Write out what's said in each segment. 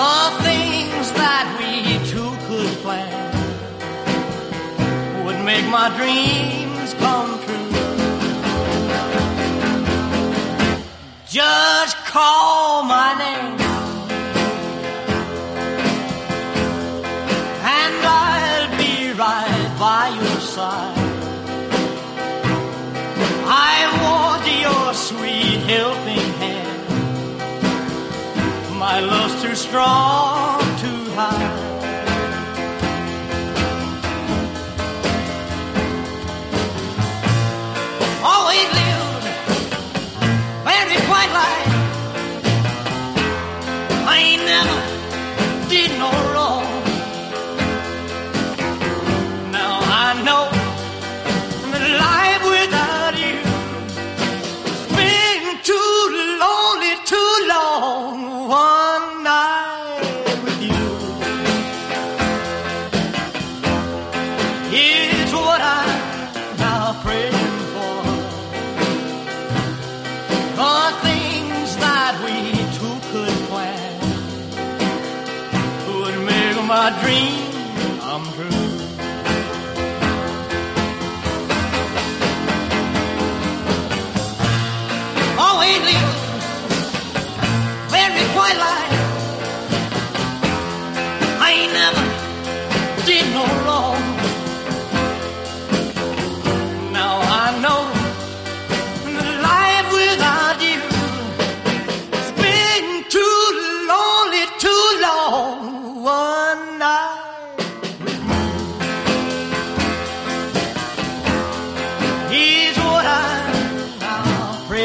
The things that we two could plan would make my dreams come true. Just call my name. And I'll be right by your side. I want your sweet helping. My love's too strong to hide. Always lived very quite right. I ain't never did no my dream come true. Oh, ain't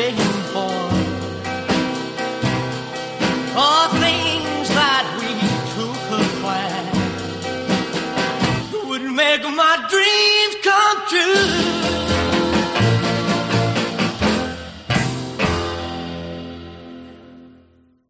waiting for things that we two could plan would make my dreams come true.